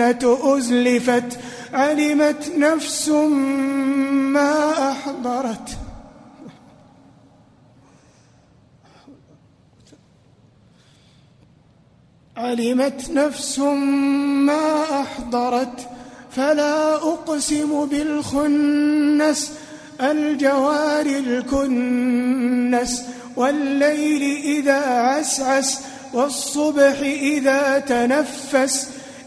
الجنة أزلفت علمت نفس ما أحضرت. علمت نفس ما أحضرت فلا أقسم بالخنس الجوار الكنس والليل إذا عسعس والصبح إذا تنفس.